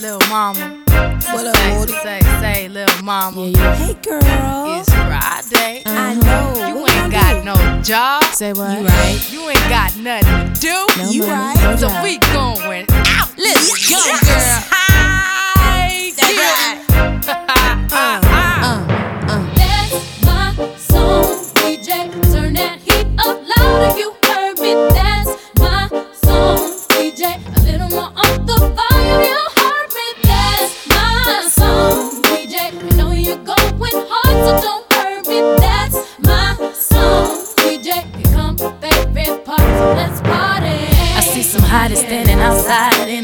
Lil mama. What up, say, Morty? say, say, lil mama. Yeah, yeah. Hey, girl. It's Friday. I know. You What ain't I got no job. Say what? You right. You ain't got nothing to do. No You money, right. no So job. we going out. Let's go, Yes. girl. Hi, That's yeah. right. Uh, uh, uh. That's my song, DJ. Turn that heat up loud if you heard me. That's my song, DJ. A little more up the volume,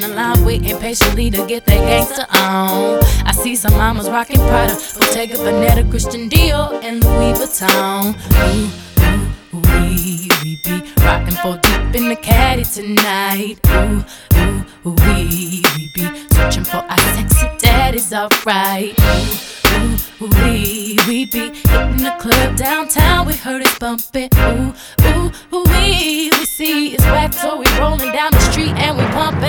in line waiting patiently to get that gangster on. I see some mamas rocking Prada, Bottega Veneta, Christian Dior, and Louis Vuitton. Ooh, ooh, wee, we be rocking for deep in the caddy tonight. Ooh, ooh, wee, we be searching for our sexy daddies, alright. Ooh, wee, we be hitting the club downtown. We heard it bumping. Ooh, ooh, ooh, wee, we see it's whack, so we rolling down the street and we pumping.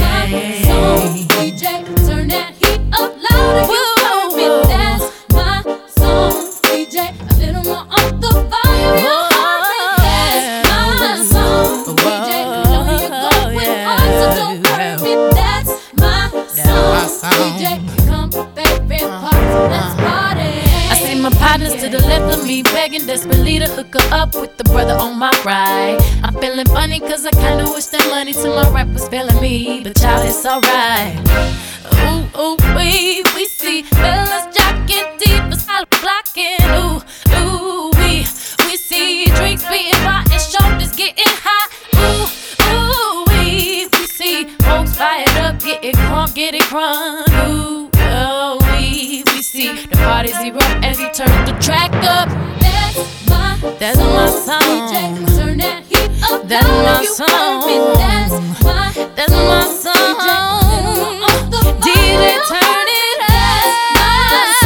my song, DJ. Turn that heat up loud if you heard me. That's my song, DJ. A little more up the volume, you heard me. That's my song, DJ. To the left of me begging desperately to hook her up with the brother on my right. I'm feeling funny cause I kinda wish that money to my rap was failing me, but child, it's alright. Ooh, ooh, we, we see fellas jocking, divas holla blocking. Ooh, ooh, we, we see drinks being bought and shoulders getting hot. Ooh, ooh, we, we see folks fired up, getting crunk, getting crunk. Ooh, oh, see the parties erupt as he turns the track up. That's my That's my song. DJ. Turn that heat up That's loud my if you heard me. song. That's my That's my song. song. DJ, turn it up. Yeah,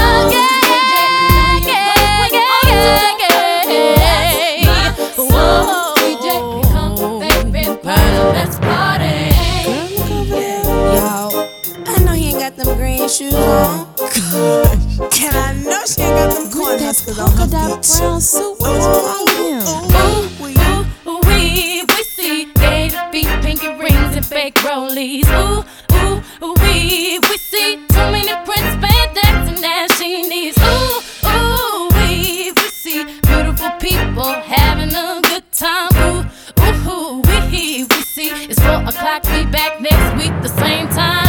yeah, yeah, yeah, yeah. Whoa. Let's party. Girl, look over there. Y'all, I know he ain't got them green shoes on. And I know she ain't got them corn huskers on her Polka dot feet. brown suit. What is wrong with him? Ooh, ooh, we, we see gator feet, pinky rings, and fake rollies. Ooh, ooh, ooh, we, we see too many prints, spandex, and dashikis. Ooh, ooh, we, we see beautiful people having a good time. Ooh, ooh, we, we see it's four o'clock, we back next week, the same time.